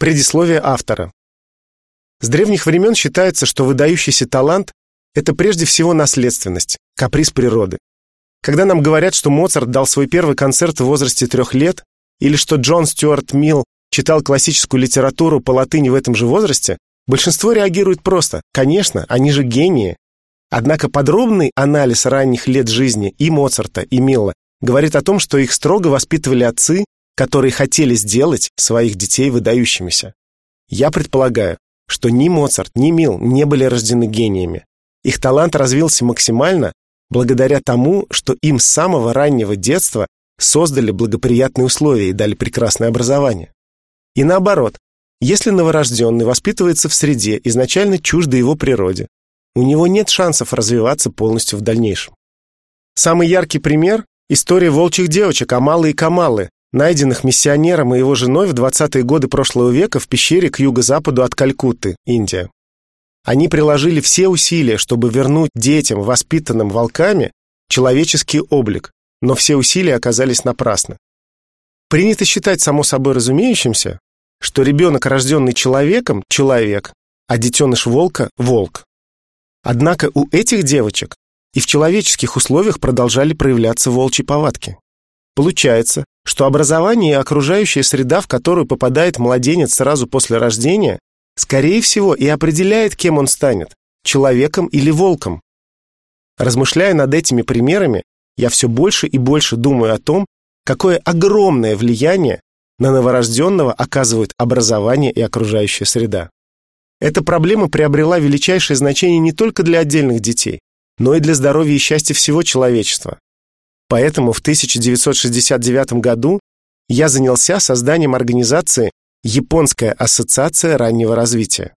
Предисловие автора. С древних времен считается, что выдающийся талант – это прежде всего наследственность, каприз природы. Когда нам говорят, что Моцарт дал свой первый концерт в возрасте трех лет, или что Джон Стюарт Милл читал классическую литературу по латыни в этом же возрасте, большинство реагирует просто «конечно, они же гении». Однако подробный анализ ранних лет жизни и Моцарта, и Милла говорит о том, что их строго воспитывали отцы, которые хотели сделать своих детей выдающимися. Я предполагаю, что ни Моцарт, ни Мил не были рождены гениями. Их талант развился максимально благодаря тому, что им с самого раннего детства создали благоприятные условия и дали прекрасное образование. И наоборот, если новорожденный воспитывается в среде, изначально чуждой его природе, у него нет шансов развиваться полностью в дальнейшем. Самый яркий пример – история волчьих девочек Амалы и Камалы, найденных миссионером и его женой в 20-е годы прошлого века в пещере к юго-западу от Калькутты, Индия. Они приложили все усилия, чтобы вернуть детям, воспитанным волками, человеческий облик, но все усилия оказались напрасны. Принято считать само собой разумеющимся, что ребенок, рожденный человеком, человек, а детеныш волка – волк. Однако у этих девочек и в человеческих условиях продолжали проявляться волчьи повадки. Получается, что образование и окружающая среда, в которую попадает младенец сразу после рождения, скорее всего и определяет, кем он станет – человеком или волком. Размышляя над этими примерами, я все больше и больше думаю о том, какое огромное влияние на новорожденного оказывают образование и окружающая среда. Эта проблема приобрела величайшее значение не только для отдельных детей, но и для здоровья и счастья всего человечества. Поэтому в 1969 году я занялся созданием организации Японская ассоциация раннего развития.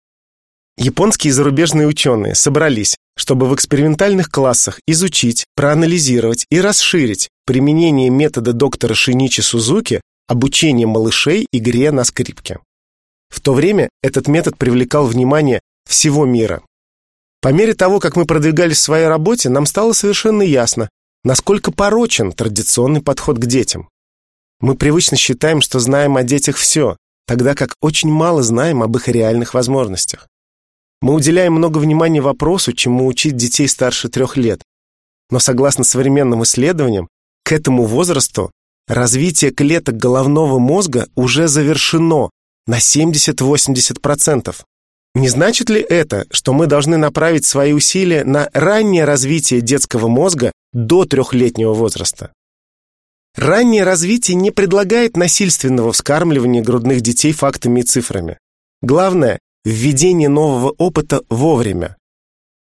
Японские и зарубежные ученые собрались, чтобы в экспериментальных классах изучить, проанализировать и расширить применение метода доктора Шиничи Сузуки обучения малышей игре на скрипке. В то время этот метод привлекал внимание всего мира. По мере того, как мы продвигались в своей работе, нам стало совершенно ясно, насколько порочен традиционный подход к детям. Мы привычно считаем, что знаем о детях все, тогда как очень мало знаем об их реальных возможностях. Мы уделяем много внимания вопросу, чему учить детей старше трех лет. Но согласно современным исследованиям, к этому возрасту развитие клеток головного мозга уже завершено на 70-80%. Не значит ли это, что мы должны направить свои усилия на раннее развитие детского мозга до трехлетнего возраста? Раннее развитие не предлагает насильственного вскармливания грудных детей фактами и цифрами. Главное – введение нового опыта вовремя.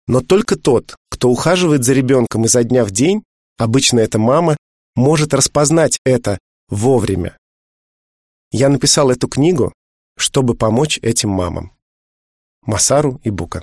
Но только тот, кто ухаживает за ребенком изо дня в день, обычно это мама, может распознать это вовремя. Я написал эту книгу, чтобы помочь этим мамам. Масару и Бука.